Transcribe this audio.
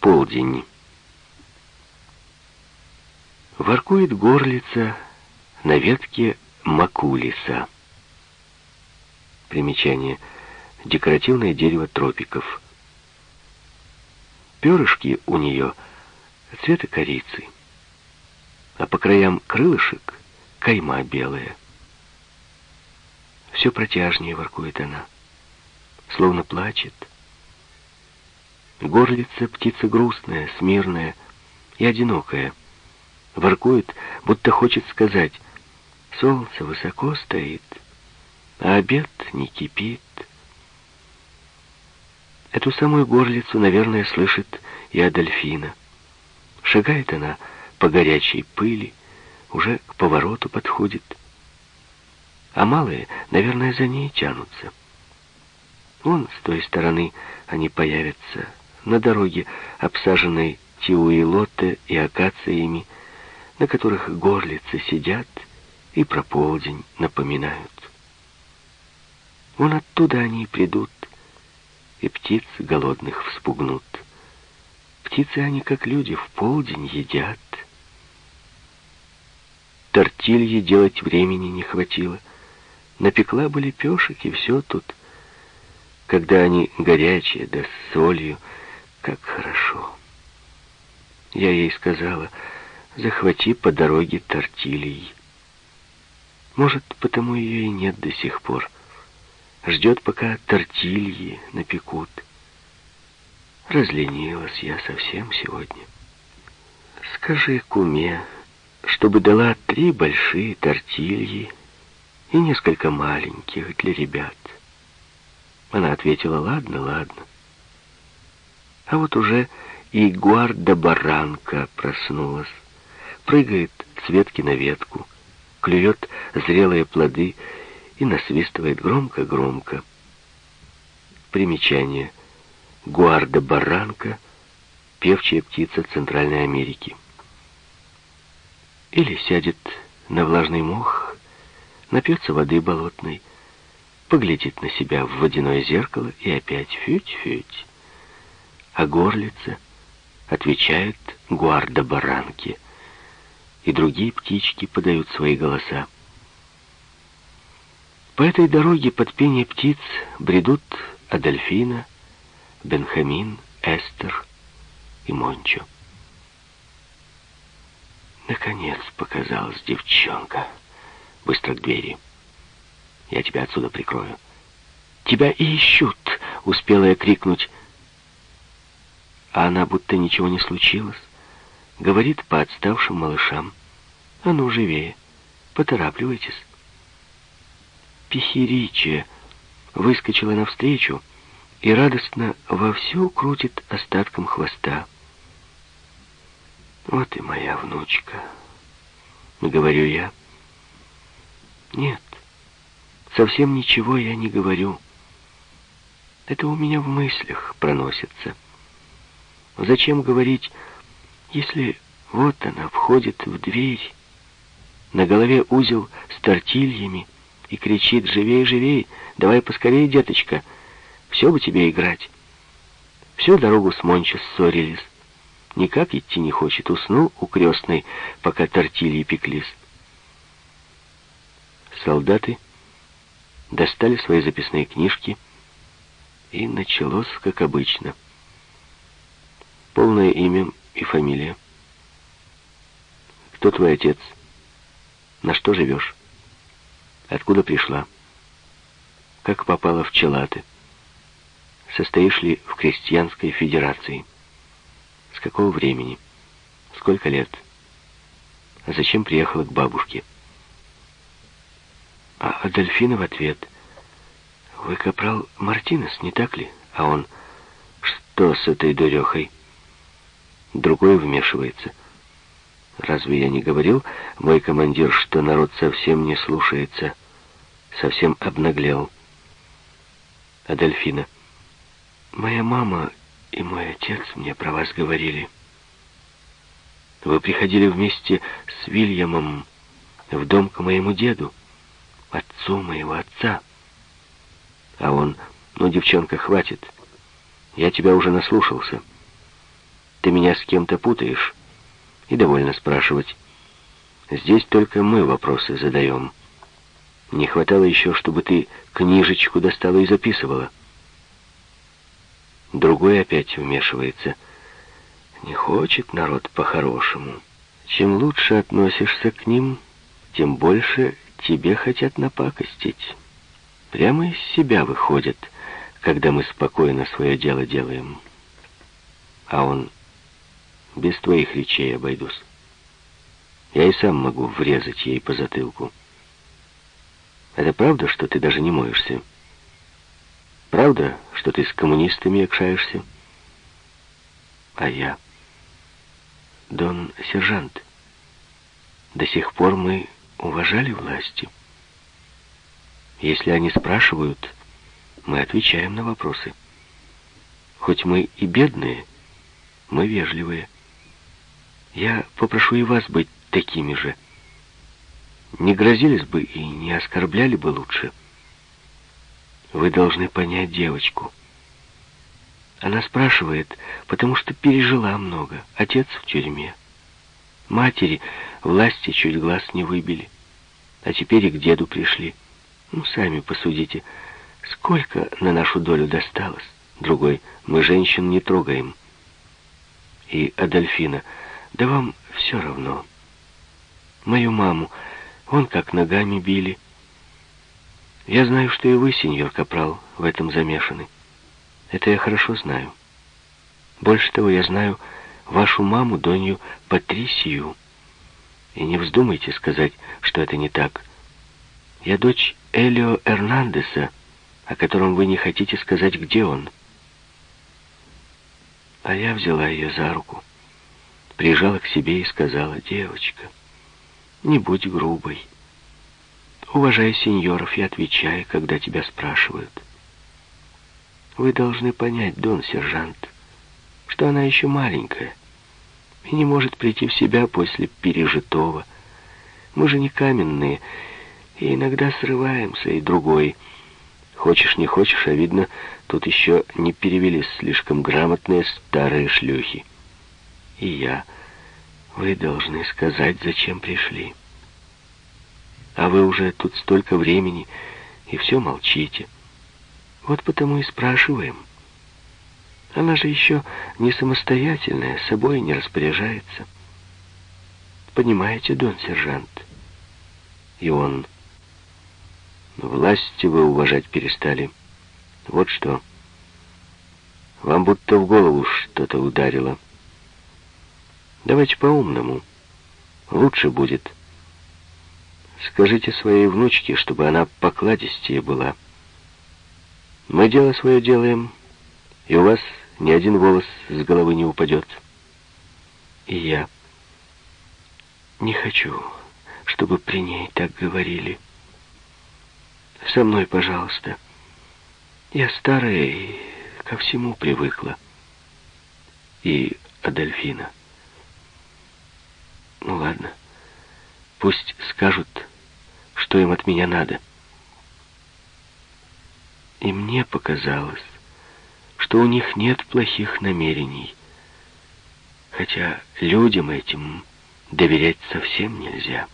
Полдень. Воркует горлица на ветке макулиса. Примечание. Декоративное дерево тропиков. Перышки у нее цвета корицы, а по краям крылышек кайма белая. Все протяжнее воркует она, словно плачет. Горлица птица грустная, смирная и одинокая. Воркует, будто хочет сказать, солнце высоко стоит, а обед не кипит. Эту самую горлицу, наверное, слышит и Адольфина. Шагает она по горячей пыли, уже к повороту подходит. А малые, наверное, за ней тянутся. Вон с той стороны они появятся, на дороге, обсаженной тиуилоте и акациями, на которых горлицы сидят и про полдень напоминают. Вон оттуда они придут, и птиц голодных вспугнут. Птицы они, как люди, в полдень едят. Тортильи делать времени не хватило. Напекла бы лепешек, и все тут. Когда они горячие, да с солью, как хорошо. Я ей сказала, захвати по дороге тортилий. Может, потому ее и нет до сих пор. Ждет, пока тортильи напекут. Разленилась я совсем сегодня. Скажи куме, чтобы дала три большие тортильи и несколько маленьких для ребят. Она ответила, ладно, ладно. А вот уже и гуарда-баранка проснулась. Прыгает с ветки на ветку, клюет зрелые плоды и насвистывает громко-громко. Примечание. Гуарда-баранка — певчая птица Центральной Америки. Или сядет на влажный мох, напьется воды болотной, поглядит на себя в водяное зеркало и опять фють-фють. А горлица отвечает гуарда-баранке, и другие птички подают свои голоса. По этой дороге под пение птиц бредут Адольфина, Бенхамин, Эстер и Мончо. Наконец показалась девчонка. Быстро к двери. Я тебя отсюда прикрою. Тебя ищут, успела я крикнуть. А она будто ничего не случилось. Говорит по отставшим малышам. А ну, живее, поторапливайтесь. Пихириче выскочила навстречу и радостно вовсю крутит остатком хвоста. «Вот и моя внучка», — говорю я. «Нет, совсем ничего я не говорю. Это у меня в мыслях проносится. Зачем говорить, если вот она входит в дверь, на голове узел с тортильями, и кричит «Живей, живей! Давай поскорее, деточка! Все бы тебе играть!» Всю дорогу с Мончо ссорились. Никак идти не хочет, уснул у крестной, пока тортильи пеклись. Солдаты достали свои записные книжки, и началось, как обычно. Полное имя и фамилия. Кто твой отец? На что живешь? Откуда пришла? Как попала в Челаты? Состоишь ли в крестьянской федерации? С какого времени? Сколько лет? А зачем приехала к бабушке? А Адольфина в ответ. Вы капрал Мартинес, не так ли? А он... Что с этой дурехой? Другой вмешивается. Разве я не говорил, мой командир, что народ совсем не слушается? Совсем обнаглел. Адольфина. Моя мама и мой отец мне про вас говорили. Вы приходили вместе с Вильямом в дом к моему деду, отцу моего отца. А он, ну, девчонка, хватит. Я тебя уже наслушался. Ты меня с кем-то путаешь. И довольно спрашивать. Здесь только мы вопросы задаем. Не хватало еще, чтобы ты книжечку достала и записывала. Другой опять вмешивается. Не хочет народ по-хорошему. Чем лучше относишься к ним, тем больше тебе хотят напакостить. Прямо из себя выходят, когда мы спокойно свое дело делаем. А он без твоих речей обойдусь. Я и сам могу врезать ей по затылку. Это правда, что ты даже не моешься? Правда, что ты с коммунистами якшаешься? А я... Дон сержант, до сих пор мы уважали власти. Если они спрашивают, мы отвечаем на вопросы. Хоть мы и бедные, мы вежливые. Я попрошу и вас быть такими же. Не грозились бы и не оскорбляли бы лучше. Вы должны понять девочку. Она спрашивает, потому что пережила много. Отец в тюрьме. Матери власти чуть глаз не выбили. А теперь и к деду пришли. Ну, сами посудите, сколько на нашу долю досталось. Другой, мы женщин не трогаем. И Адольфина, да вам все равно. Мою маму, вон как ногами били. Я знаю, что и вы, сеньор Капрал, в этом замешаны. Это я хорошо знаю. Больше того, я знаю вашу маму, Донью Патрисию. И не вздумайте сказать, что это не так. Я дочь Элио Эрнандеса, о котором вы не хотите сказать, где он. А я взяла ее за руку, прижала к себе и сказала, «Девочка, не будь грубой. Уважай сеньоров и отвечай, когда тебя спрашивают». Вы должны понять, Дон сержант, что она еще маленькая и не может прийти в себя после пережитого. Мы же не каменные, и иногда срываемся, и другой. Хочешь, не хочешь, а видно, тут еще не перевелись слишком грамотные старые шлюхи. И я. Вы должны сказать, зачем пришли. А вы уже тут столько времени, и все молчите. Вот потому и спрашиваем. Она же еще не самостоятельная, собой не распоряжается. Понимаете, дон сержант? И он... Власти вы уважать перестали. Вот что. Вам будто в голову что-то ударило. Давайте по-умному. Лучше будет. Скажите своей внучке, чтобы она покладистее была. Мы дело свое делаем, и у вас ни один волос с головы не упадет. И я не хочу, чтобы при ней так говорили. Со мной, пожалуйста. Я старая и ко всему привыкла. И Адольфина. Ну ладно, пусть скажут, что им от меня надо. И мне показалось, что у них нет плохих намерений. Хотя людям этим доверять совсем нельзя.